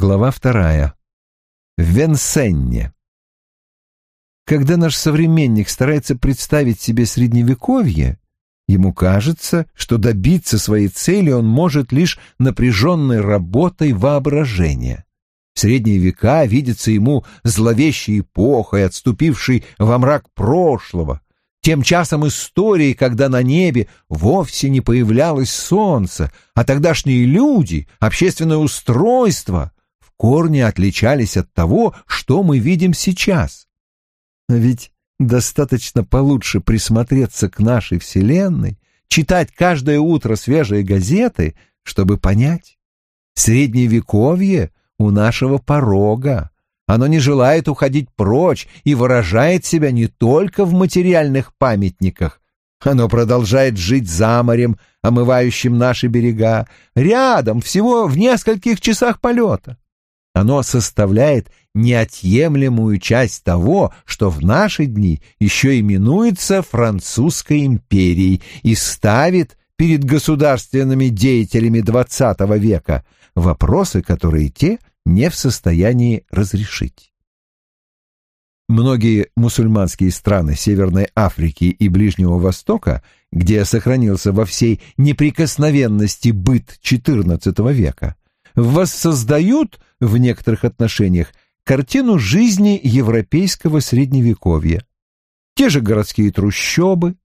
Глава вторая. Венсенне. Когда наш современник старается представить себе средневековье, ему кажется, что добиться своей цели он может лишь напряженной работой воображения. Средние века видятся ему зловещей эпохой, отступившей во мрак прошлого, тем часом истории, когда на небе вовсе не появлялось солнце, а тогдашние люди, общественное устройство в корне отличались от того, что мы видим сейчас. А ведь достаточно получше присмотреться к нашей Вселенной, читать каждое утро свежие газеты, чтобы понять. Средневековье у нашего порога, оно не желает уходить прочь и выражает себя не только в материальных памятниках. Оно продолжает жить за морем, омывающим наши берега, рядом, всего в нескольких часах полета. Оно составляет неотъемлемую часть того, что в наши дни еще именуется Французской империей и ставит перед государственными деятелями XX века вопросы, которые те не в состоянии разрешить. Многие мусульманские страны Северной Африки и Ближнего Востока, где сохранился во всей неприкосновенности быт XIV века, воссоздают в некоторых отношениях картину жизни европейского средневековья. Те же городские трущобы,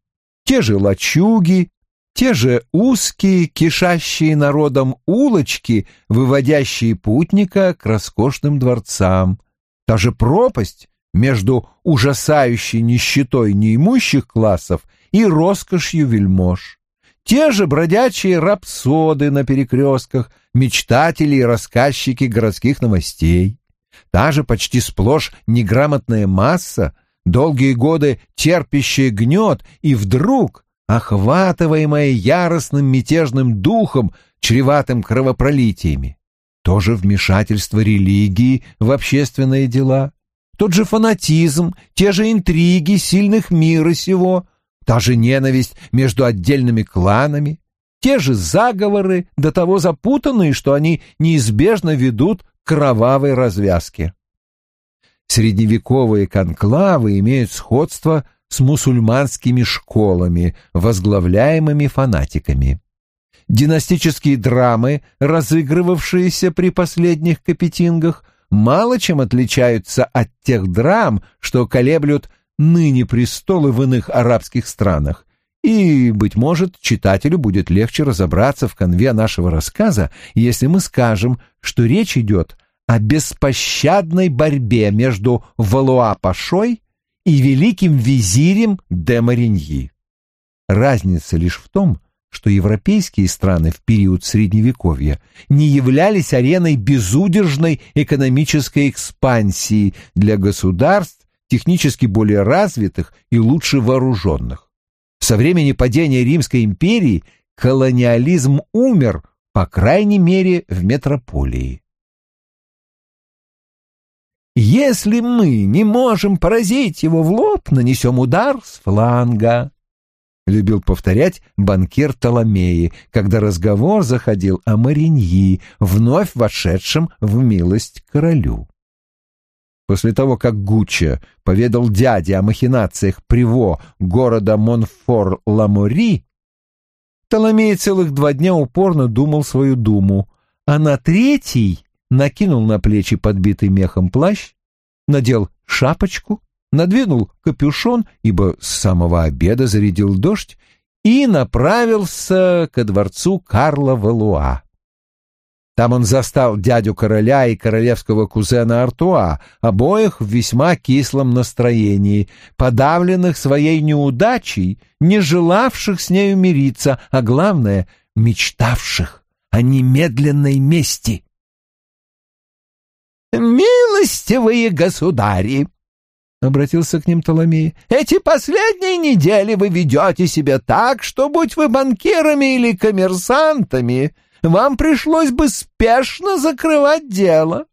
те же лачуги те же узкие, кишащие народом улочки, выводящие путника к роскошным дворцам. Та же пропасть между ужасающей нищетой неимущих классов и роскошью вельмож. Те же бродячие рапсоды на перекрестках, мечтатели и рассказчики городских новостей. Та же почти сплошь неграмотная масса, долгие годы терпящая гнет, и вдруг охватываемая яростным мятежным духом, чреватым кровопролитиями. То же вмешательство религии в общественные дела, тот же фанатизм, те же интриги сильных мира сего, та же ненависть между отдельными кланами, те же заговоры, до того запутанные, что они неизбежно ведут к кровавой развязке. Средневековые конклавы имеют сходство с мусульманскими школами, возглавляемыми фанатиками. Династические драмы, разыгрывавшиеся при последних капетингах, мало чем отличаются от тех драм, что колеблют ныне престолы в иных арабских странах. И, быть может, читателю будет легче разобраться в конве нашего рассказа, если мы скажем, что речь идет о беспощадной борьбе между Валуа-Пашой и великим визирем де Мариньи. Разница лишь в том, что европейские страны в период Средневековья не являлись ареной безудержной экономической экспансии для государств, технически более развитых и лучше вооруженных. Со времени падения Римской империи колониализм умер, по крайней мере, в метрополии. Если мы не можем поразить его в лоб, нанесем удар с фланга. Любил повторять банкир Толомеи, когда разговор заходил о Мариньи, вновь вошедшем в милость королю. После того, как Гуччо поведал дяде о махинациях прево города Монфор-Ламори, Толомей целых два дня упорно думал свою думу, а на третий накинул на плечи подбитый мехом плащ, надел шапочку, надвинул капюшон, ибо с самого обеда зарядил дождь, и направился ко дворцу Карла Валуа. Там он застал дядю короля и королевского кузена Артуа, обоих в весьма кислом настроении, подавленных своей неудачей, не желавших с нею мириться, а главное — мечтавших о немедленной мести. «Милостивые государи!» — обратился к ним Толомей. «Эти последние недели вы ведете себя так, что, будь вы банкирами или коммерсантами, вам пришлось бы спешно закрывать дело».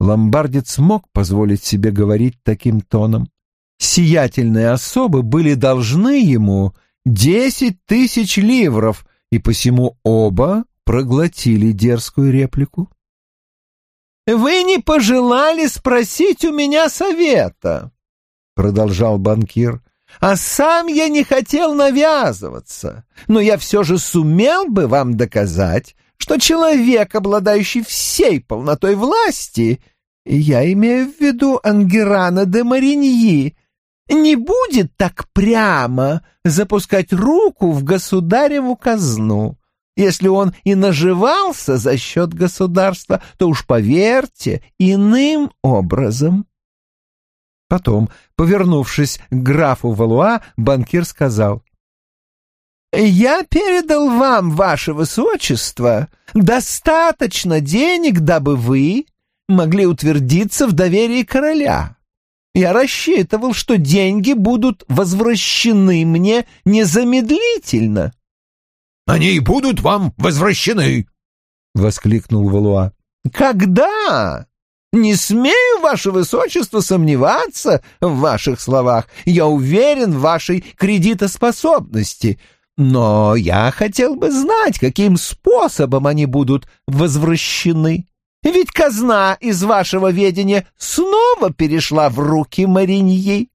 Ломбардец мог позволить себе говорить таким тоном. Сиятельные особы были должны ему десять тысяч ливров, и посему оба проглотили дерзкую реплику. вы не пожелали спросить у меня совета, — продолжал банкир. А сам я не хотел навязываться, но я все же сумел бы вам доказать, что человек, обладающий всей полнотой власти, я имею в виду Ангерана де Мариньи, не будет так прямо запускать руку в государеву казну. Если он и наживался за счет государства, то уж поверьте, иным образом. Потом, повернувшись к графу Валуа, банкир сказал, «Я передал вам, ваше высочество, достаточно денег, дабы вы могли утвердиться в доверии короля. Я рассчитывал, что деньги будут возвращены мне незамедлительно». «Они и будут вам возвращены!» — воскликнул Валуа. «Когда?» Не смею, ваше высочество, сомневаться в ваших словах. Я уверен в вашей кредитоспособности. Но я хотел бы знать, каким способом они будут возвращены. Ведь казна из вашего ведения снова перешла в руки Мариньи.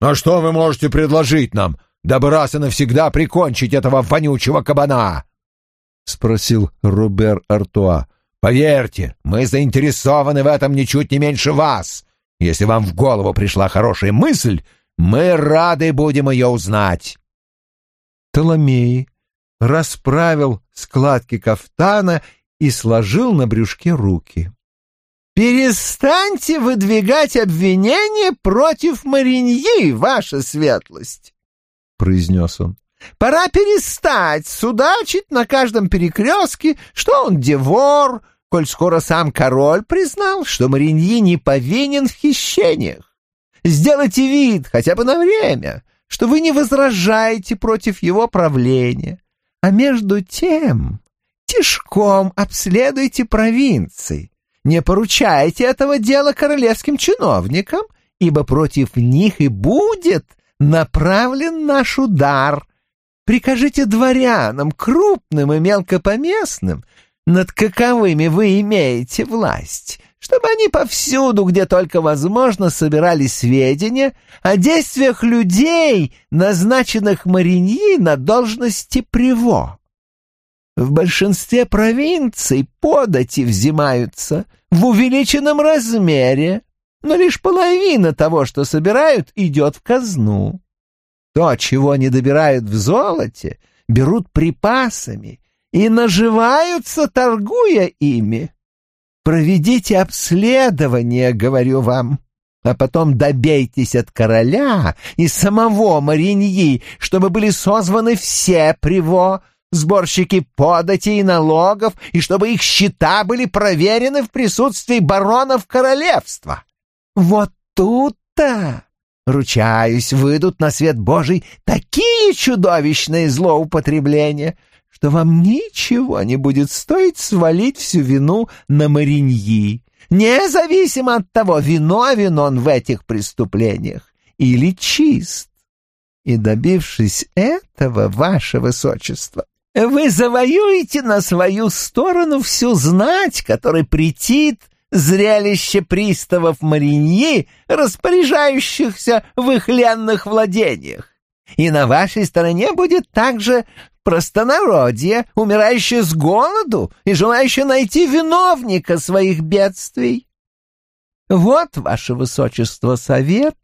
А что вы можете предложить нам, дабы раз и навсегда прикончить этого вонючего кабана? — спросил Робер Артуа. Поверьте, мы заинтересованы в этом ничуть не меньше вас. Если вам в голову пришла хорошая мысль, мы рады будем ее узнать. Толомей расправил складки кафтана и сложил на брюшке руки. «Перестаньте выдвигать обвинения против Мариньи, ваша светлость!» — произнес он. Пора перестать судачить на каждом перекрестке, что он девор, коль скоро сам король признал, что Мариньи не повинен в хищениях. Сделайте вид, хотя бы на время, что вы не возражаете против его правления, а между тем тишком обследуйте провинции, не поручайте этого дела королевским чиновникам, ибо против них и будет направлен наш удар, Прикажите дворянам, крупным и мелкопоместным, над каковыми вы имеете власть, чтобы они повсюду, где только возможно, собирали сведения о действиях людей, назначенных Мариньи на должности приво. В большинстве провинций подати взимаются в увеличенном размере, но лишь половина того, что собирают, идет в казну. То, чего не добирают в золоте, берут припасами и наживаются, торгуя ими. Проведите обследование, говорю вам, а потом добейтесь от короля и самого Мариньи, чтобы были созваны все приво, сборщики податей и налогов, и чтобы их счета были проверены в присутствии баронов королевства. Вот тут-то Ручаюсь, выйдут на свет Божий такие чудовищные злоупотребления, что вам ничего не будет стоить свалить всю вину на Мариньи, независимо от того, виновен он в этих преступлениях или чист. И добившись этого, ваше высочество, вы завоюете на свою сторону всю знать, которой претит зрелище приставов Мариньи, распоряжающихся в их ленных владениях. И на вашей стороне будет также простонародье, умирающее с голоду и желающее найти виновника своих бедствий. Вот, ваше высочество, совет,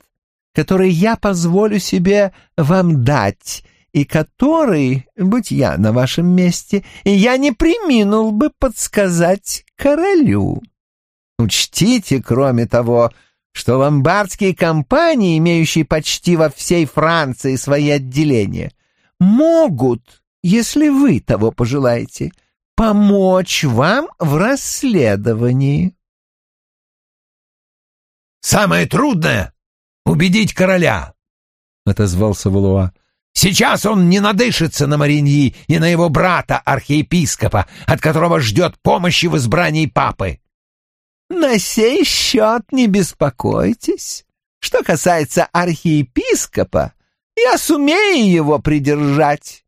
который я позволю себе вам дать, и который, будь я на вашем месте, я не приминул бы подсказать королю. Учтите, кроме того, что ломбардские компании, имеющие почти во всей Франции свои отделения, могут, если вы того пожелаете, помочь вам в расследовании. «Самое трудное — убедить короля», — отозвался Валуа. «Сейчас он не надышится на Мариньи и на его брата-архиепископа, от которого ждет помощи в избрании папы. На сей счет не беспокойтесь. Что касается архиепископа, я сумею его придержать.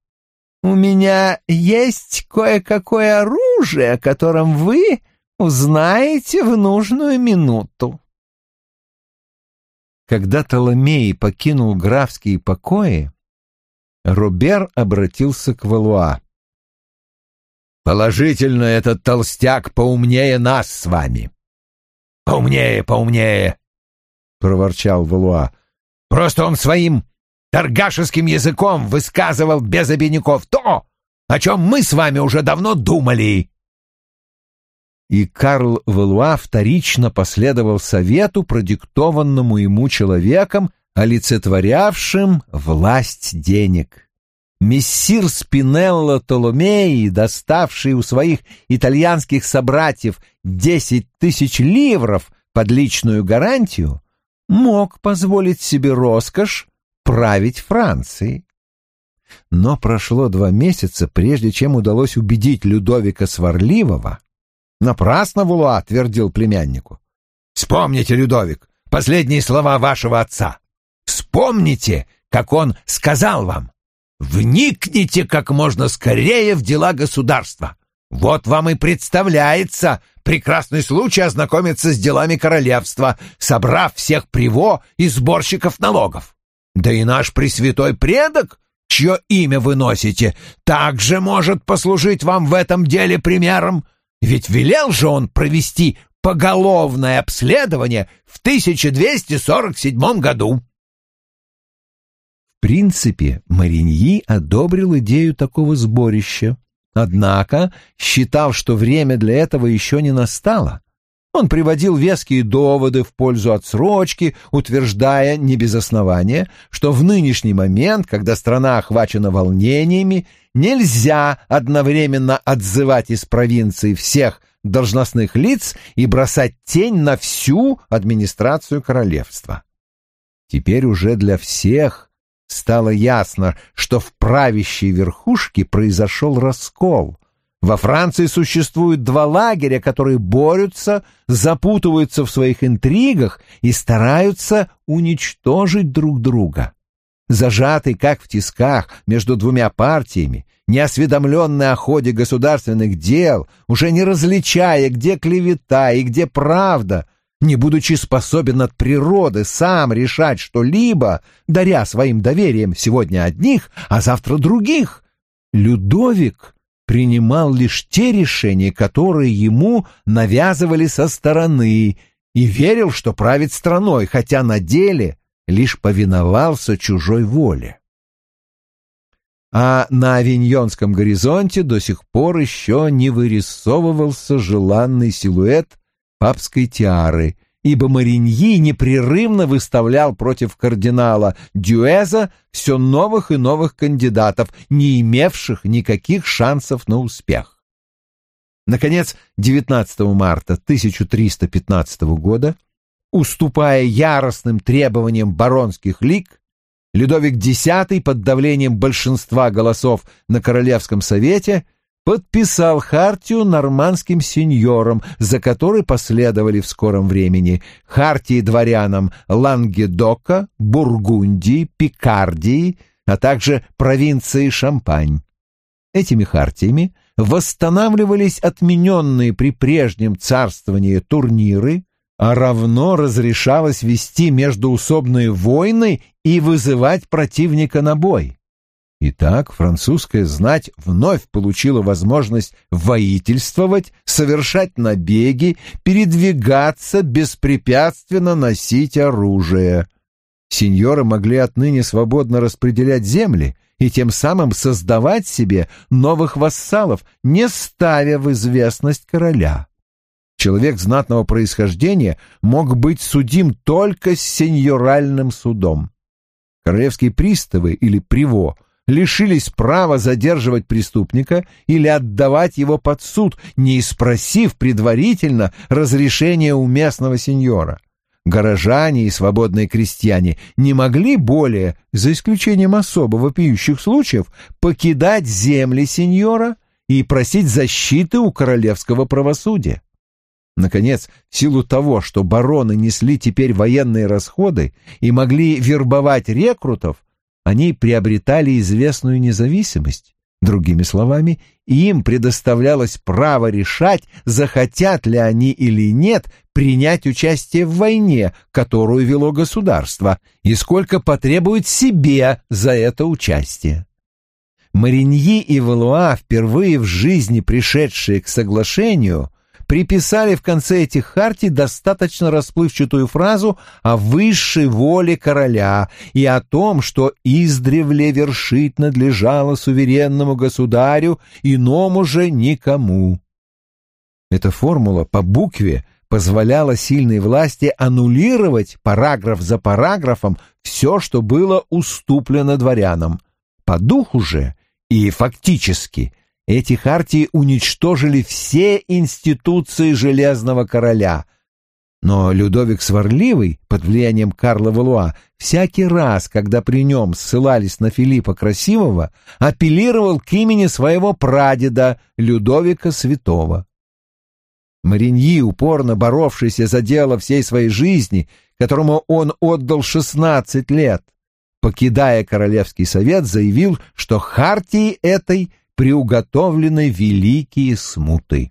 У меня есть кое-какое оружие, которым вы узнаете в нужную минуту. Когда Толомей покинул графские покои, Робер обратился к Валуа. «Положительно, этот толстяк поумнее нас с вами». «Поумнее, поумнее», — проворчал Валуа. «Просто он своим торгашеским языком высказывал без обиняков то, о чем мы с вами уже давно думали» и Карл Валуа вторично последовал совету, продиктованному ему человеком, олицетворявшим власть денег. Мессир Спинелло Толомеи, доставший у своих итальянских собратьев десять тысяч ливров под личную гарантию, мог позволить себе роскошь править Францией. Но прошло два месяца, прежде чем удалось убедить Людовика Сварливого, Напрасно Вулуа твердил племяннику. «Вспомните, Людовик, последние слова вашего отца. Вспомните, как он сказал вам. Вникните как можно скорее в дела государства. Вот вам и представляется прекрасный случай ознакомиться с делами королевства, собрав всех приво и сборщиков налогов. Да и наш пресвятой предок, чье имя вы носите, также может послужить вам в этом деле примером. Ведь велел же он провести поголовное обследование в 1247 году. Принципе, Мариньи одобрил идею такого сборища, однако считал, что время для этого еще не настало. Он приводил веские доводы в пользу отсрочки, утверждая не без основания, что в нынешний момент, когда страна охвачена волнениями, нельзя одновременно отзывать из провинции всех должностных лиц и бросать тень на всю администрацию королевства. Теперь уже для всех стало ясно, что в правящей верхушке произошел раскол — во Франции существуют два лагеря, которые борются, запутываются в своих интригах и стараются уничтожить друг друга. Зажатый, как в тисках, между двумя партиями, неосведомленный о ходе государственных дел, уже не различая, где клевета и где правда, не будучи способен от природы сам решать что-либо, даря своим доверием сегодня одних, а завтра других, Людовик принимал лишь те решения, которые ему навязывали со стороны, и верил, что правит страной, хотя на деле лишь повиновался чужой воле. А на авиньонском горизонте до сих пор еще не вырисовывался желанный силуэт папской тиары, ибо Мариньи непрерывно выставлял против кардинала Дюэза все новых и новых кандидатов, не имевших никаких шансов на успех. Наконец, 19 марта 1315 года, уступая яростным требованиям баронских лиг, Людовик X под давлением большинства голосов на Королевском совете – подписал хартию нормандским сеньорам, за которой последовали в скором времени хартии дворянам Лангедока, Бургундии, Пикардии, а также провинции Шампань. Этими хартиями восстанавливались отмененные при прежнем царствовании турниры, а равно разрешалось вести междуусобные войны и вызывать противника на бой. Итак, французская знать вновь получила возможность воительствовать, совершать набеги, передвигаться, беспрепятственно носить оружие. Сеньоры могли отныне свободно распределять земли и тем самым создавать себе новых вассалов, не ставя в известность короля. Человек знатного происхождения мог быть судим только с сеньоральным судом. Королевские приставы или приво лишились права задерживать преступника или отдавать его под суд, не спросив предварительно разрешения у местного сеньора. Горожане и свободные крестьяне не могли более, за исключением особо вопиющих случаев, покидать земли сеньора и просить защиты у королевского правосудия. Наконец, в силу того, что бароны несли теперь военные расходы и могли вербовать рекрутов, они приобретали известную независимость, Другими словами, им предоставлялось право решать, захотят ли они или нет принять участие в войне, которую вело государство, и сколько потребует себе за это участие. Мариньи и Валуа, впервые в жизни пришедшие к соглашению, приписали в конце этих хартий достаточно расплывчатую фразу о высшей воле короля и о том, что издревле вершить надлежало суверенному государю, иному же никому. Эта формула по букве позволяла сильной власти аннулировать параграф за параграфом все, что было уступлено дворянам. По духу же и фактически – эти хартии уничтожили все институции Железного Короля. Но Людовик Сварливый, под влиянием Карла Валуа, всякий раз, когда при нем ссылались на Филиппа Красивого, апеллировал к имени своего прадеда Людовика Святого. Мариньи, упорно боровшийся за дело всей своей жизни, которому он отдал шестнадцать лет, покидая Королевский совет, заявил, что хартии этой – приуготовлены великие смуты.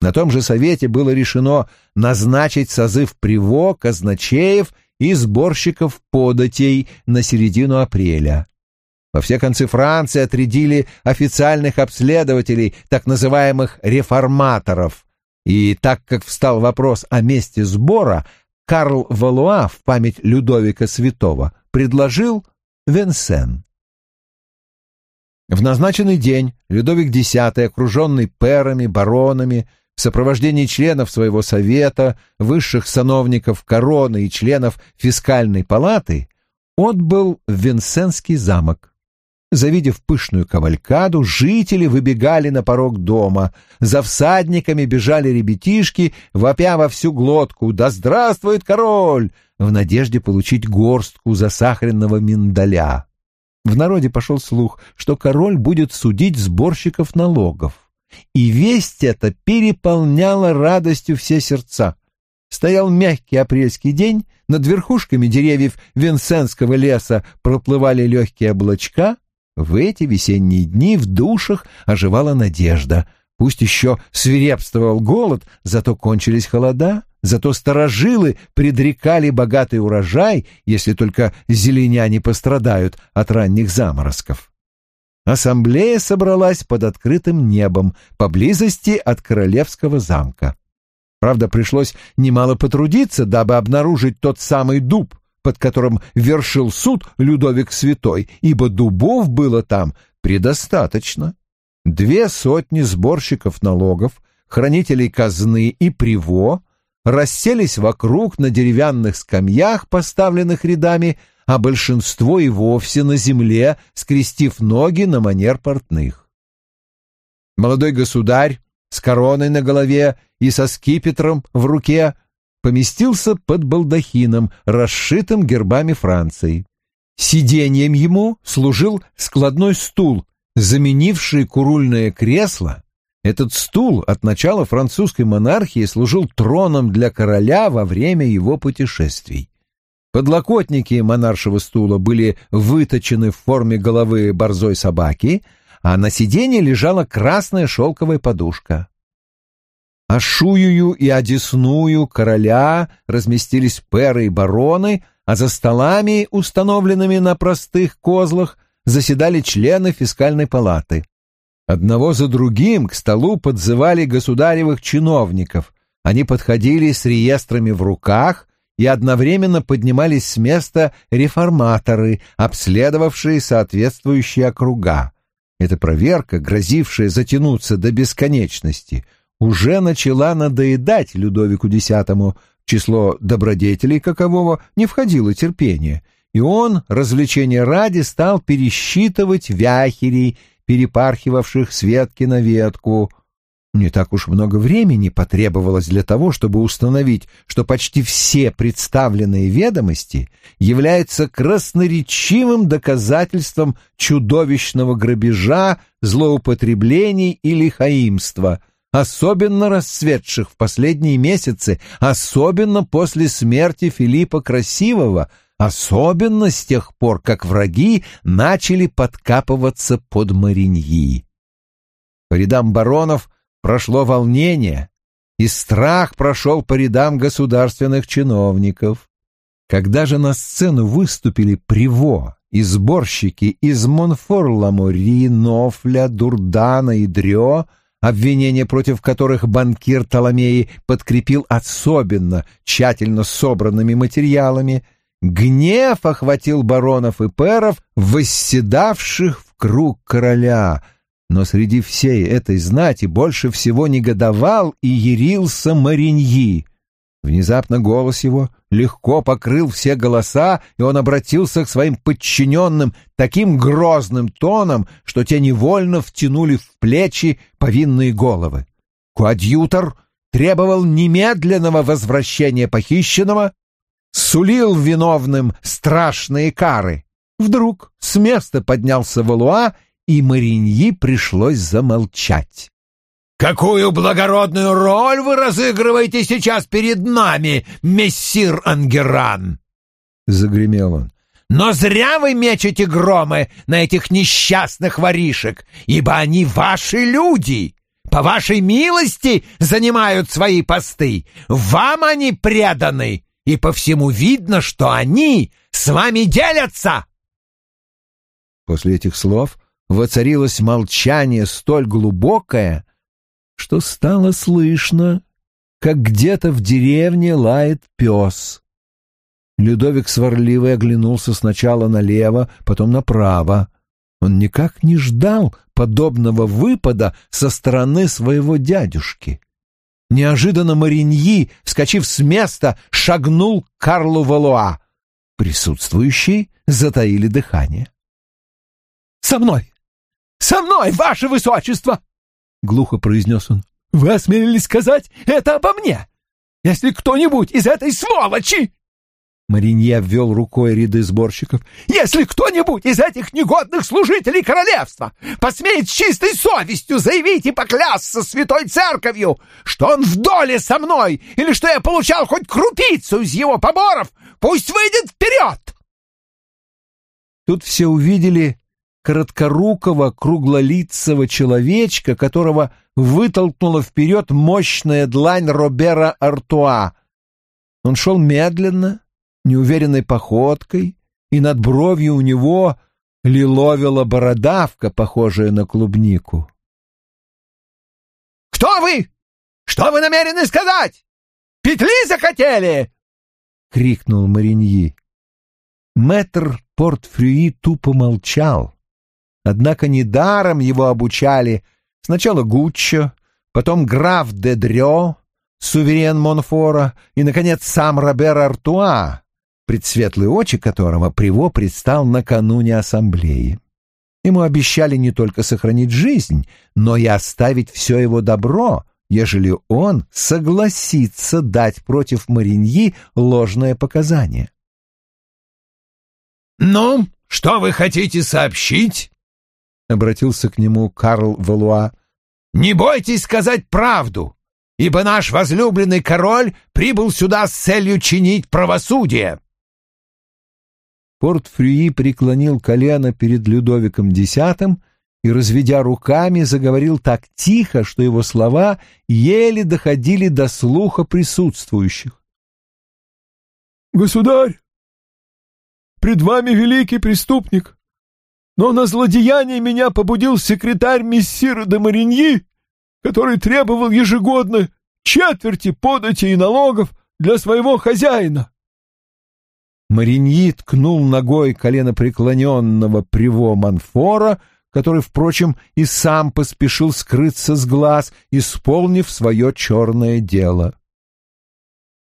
На том же совете было решено назначить созыв приво, казначеев и сборщиков податей на середину апреля. Во все концы Франции отрядили официальных обследователей, так называемых реформаторов. И так как встал вопрос о месте сбора, Карл Валуа в память Людовика Святого предложил Венсен. В назначенный день Людовик X, окруженный перами, баронами, в сопровождении членов своего совета, высших сановников короны и членов фискальной палаты, отбыл в Винсенский замок. Завидев пышную кавалькаду, жители выбегали на порог дома. За всадниками бежали ребятишки, вопя во всю глотку «Да здравствует король!» в надежде получить горстку засахаренного миндаля. В народе пошел слух, что король будет судить сборщиков налогов. И весть эта переполняла радостью все сердца. Стоял мягкий апрельский день, над верхушками деревьев Венсенского леса проплывали легкие облачка. В эти весенние дни в душах оживала надежда. Пусть еще свирепствовал голод, зато кончились холода, Зато старожилы предрекали богатый урожай, если только зеленяне пострадают от ранних заморозков. Ассамблея собралась под открытым небом, поблизости от королевского замка. Правда, пришлось немало потрудиться, дабы обнаружить тот самый дуб, под которым вершил суд Людовик Святой, ибо дубов было там предостаточно. Две сотни сборщиков налогов, хранителей казны и приво расселись вокруг на деревянных скамьях, поставленных рядами, а большинство и вовсе на земле, скрестив ноги на манер портных. Молодой государь с короной на голове и со скипетром в руке поместился под балдахином, расшитым гербами Франции. Сиденьем ему служил складной стул, заменивший курульное кресло, этот стул от начала французской монархии служил троном для короля во время его путешествий. Подлокотники монаршего стула были выточены в форме головы борзой собаки, а на сиденье лежала красная шелковая подушка. А шуюю и одесную короля разместились перы и бароны, а за столами, установленными на простых козлах, заседали члены фискальной палаты. Одного за другим к столу подзывали государевых чиновников. Они подходили с реестрами в руках и одновременно поднимались с места реформаторы, обследовавшие соответствующие округа. Эта проверка, грозившая затянуться до бесконечности, уже начала надоедать Людовику X, в число добродетелей какового не входило терпение, и он, развлечения ради, стал пересчитывать вяхерей перепархивавших с ветки на ветку. Не так уж много времени потребовалось для того, чтобы установить, что почти все представленные ведомости являются красноречивым доказательством чудовищного грабежа, злоупотреблений или хаимства, особенно расцветших в последние месяцы, особенно после смерти Филиппа Красивого, особенно с тех пор, как враги начали подкапываться под Мариньи. По рядам баронов прошло волнение, и страх прошел по рядам государственных чиновников. Когда же на сцену выступили прево и сборщики из Монфор-Ламори, Нофля, Дурдана и Дрё, обвинения против которых банкир Толомеи подкрепил особенно тщательно собранными материалами, гнев охватил баронов и перов, восседавших в круг короля, но среди всей этой знати больше всего негодовал и ярился Мариньи. Внезапно голос его легко покрыл все голоса, и он обратился к своим подчиненным таким грозным тоном, что те невольно втянули в плечи повинные головы. Коадьютор требовал немедленного возвращения похищенного, сулил виновным страшные кары. Вдруг с места поднялся Валуа, и Мариньи пришлось замолчать. «Какую благородную роль вы разыгрываете сейчас перед нами, мессир Ангеран?» — загремел он. «Но зря вы мечете громы на этих несчастных воришек, ибо они ваши люди, по вашей милости занимают свои посты, вам они преданы, и по всему видно, что они с вами делятся!» После этих слов воцарилось молчание столь глубокое, что стало слышно, как где-то в деревне лает пес. Людовик сварливый оглянулся сначала налево, потом направо. Он никак не ждал подобного выпада со стороны своего дядюшки. Неожиданно Мариньи, вскочив с места, шагнул к Карлу Валуа. Присутствующие затаили дыхание. «Со мной! Со мной, ваше высочество!» — глухо произнес он. «Вы осмелились сказать это обо мне? Если кто-нибудь из этой сволочи...» Маринье обвел рукой ряды сборщиков. «Если кто-нибудь из этих негодных служителей королевства посмеет с чистой совестью заявить и поклясться святой церковью, что он в доле со мной или что я получал хоть крупицу из его поборов, пусть выйдет вперед!» Тут все увидели короткорукого, круглолицего человечка, которого вытолкнула вперед мощная длань Робера Артуа. Он шел медленно, неуверенной походкой, и над бровью у него лиловила бородавка, похожая на клубнику. «Кто вы? Что вы намерены сказать? Петли захотели?» — крикнул Мариньи. Мэтр Портфрюи тупо молчал. Однако недаром его обучали сначала Гуччо, потом граф де Дрё, суверен Монфора и, наконец, сам Робер Артуа, предсветлые очи которого Приво предстал накануне ассамблеи. Ему обещали не только сохранить жизнь, но и оставить все его добро, ежели он согласится дать против Мариньи ложное показание. «Ну, что вы хотите сообщить?» обратился к нему Карл Валуа. «Не бойтесь сказать правду, ибо наш возлюбленный король прибыл сюда с целью чинить правосудие». Порт-Фрюи преклонил колено перед Людовиком X и, разведя руками, заговорил так тихо, что его слова еле доходили до слуха присутствующих. «Государь, пред вами великий преступник, но на злодеяние меня побудил секретарь мессира де Мариньи, который требовал ежегодно четверти подати и налогов для своего хозяина. Мариньи ткнул ногой коленопреклоненного приво Манфора, который, впрочем, и сам поспешил скрыться с глаз, исполнив свое черное дело.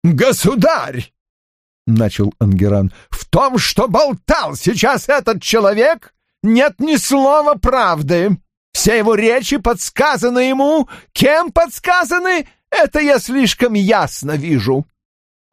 «Государь!» — начал Ангеран. «В том, что болтал сейчас этот человек, нет ни слова правды. Все его речи подсказаны ему. Кем подсказаны, это я слишком ясно вижу.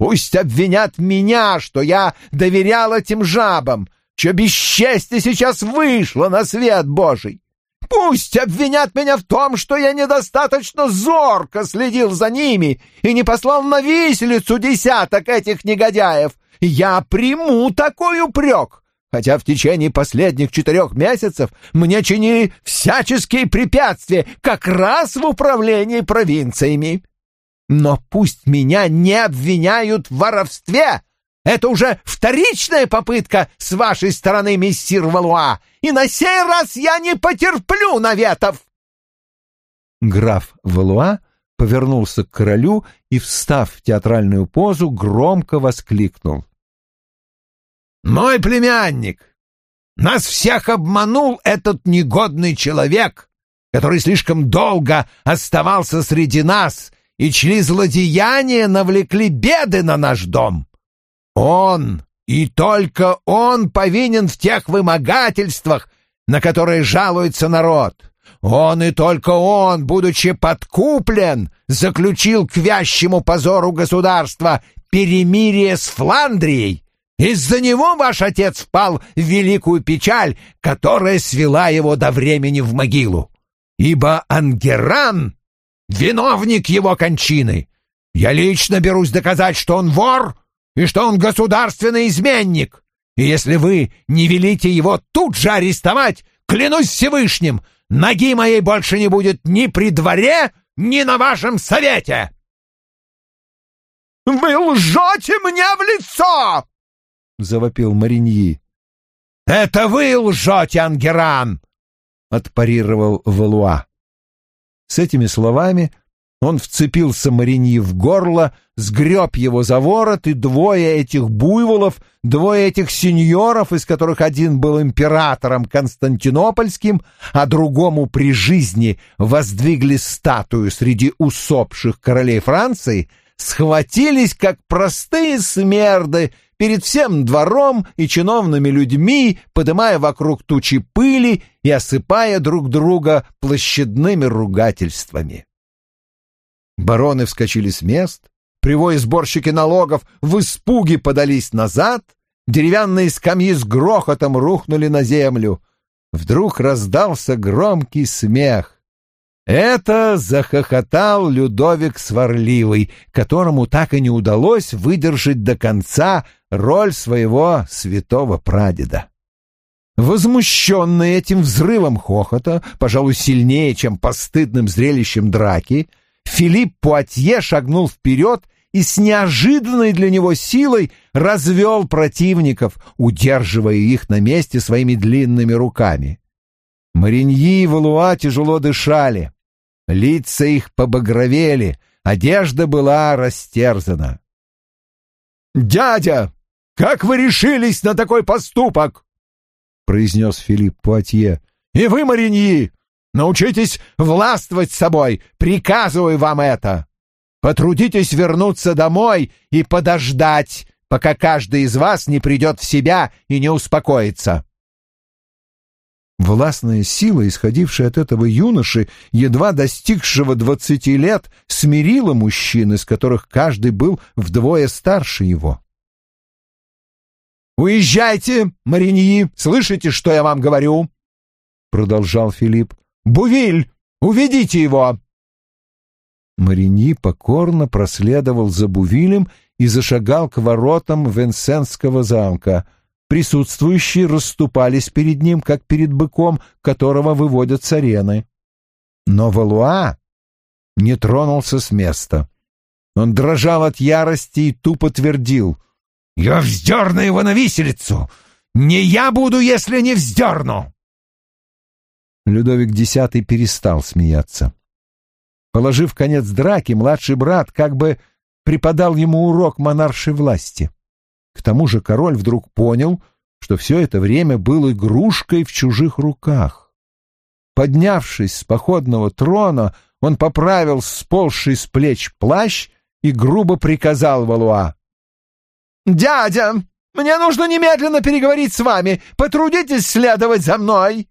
Пусть обвинят меня, что я доверял этим жабам, что бесчестье сейчас вышло на свет Божий. Пусть обвинят меня в том, что я недостаточно зорко следил за ними и не послал на виселицу десяток этих негодяев, я приму такой упрек, хотя в течение последних четырех месяцев мне чинили всяческие препятствия как раз в управлении провинциями. Но пусть меня не обвиняют в воровстве. Это уже вторичная попытка с вашей стороны, мессир Валуа, и на сей раз я не потерплю наветов. Граф Валуа повернулся к королю и, встав в театральную позу, громко воскликнул. «Мой племянник! Нас всех обманул этот негодный человек, который слишком долго оставался среди нас, и чьи злодеяния навлекли беды на наш дом. Он и только он повинен в тех вымогательствах, на которые жалуется народ. Он и только он, будучи подкуплен, заключил к вящему позору государства перемирие с Фландрией. Из-за него ваш отец впал в великую печаль, которая свела его до времени в могилу. Ибо Ангеран — виновник его кончины. Я лично берусь доказать, что он вор и что он государственный изменник. И если вы не велите его тут же арестовать, клянусь Всевышним, Ноги моей больше не будет ни при дворе, ни на вашем совете!» «Вы лжете мне в лицо!» — завопил Мариньи. «Это вы лжете, Ангеран!» — отпарировал Валуа. С этими словами он вцепился Мариньи в горло, сгреб его за ворот, и двое этих буйволов, двое этих сеньоров, из которых один был императором Константинопольским, а другому при жизни воздвигли статую среди усопших королей Франции, схватились, как простые смерды, перед всем двором и чиновными людьми, подымая вокруг тучи пыли и осыпая друг друга площадными ругательствами. Бароны вскочили с мест, привои сборщики налогов в испуге подались назад, деревянные скамьи с грохотом рухнули на землю. Вдруг раздался громкий смех. Это захохотал Людовик Сварливый, которому так и не удалось выдержать до конца роль своего святого прадеда. Возмущенный этим взрывом хохота, пожалуй, сильнее, чем постыдным зрелищем драки, Филипп Пуатье шагнул вперед и с неожиданной для него силой развел противников, удерживая их на месте своими длинными руками. Мариньи и Валуа тяжело дышали, лица их побагровели, одежда была растерзана. «Дядя, как вы решились на такой поступок?» — произнес Филипп Пуатье. «И вы, Мариньи, Научитесь властвовать собой, приказываю вам это. Потрудитесь вернуться домой и подождать, пока каждый из вас не придет в себя и не успокоится. Властная сила, исходившая от этого юноши, едва достигшего двадцати лет, смирила мужчин, из которых каждый был вдвое старше его. «Уезжайте, Мариньи, слышите, что я вам говорю?» — продолжал Филипп. Бувиль, уведите его!» Марини покорно проследовал за Бувилем и зашагал к воротам Венсенского замка. Присутствующие расступались перед ним, как перед быком, которого выводят с арены. Но Валуа не тронулся с места. Он дрожал от ярости и тупо твердил. «Я вздерну его на виселицу! Не я буду, если не вздерну!» Людовик X перестал смеяться. Положив конец драке, младший брат как бы преподал ему урок монаршей власти. К тому же король вдруг понял, что все это время был игрушкой в чужих руках. Поднявшись с походного трона, он поправил сползший с плеч плащ и грубо приказал Валуа. «Дядя, мне нужно немедленно переговорить с вами. Потрудитесь следовать за мной!»